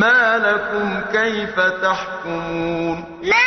ما لكم كيف تحكمون؟ ما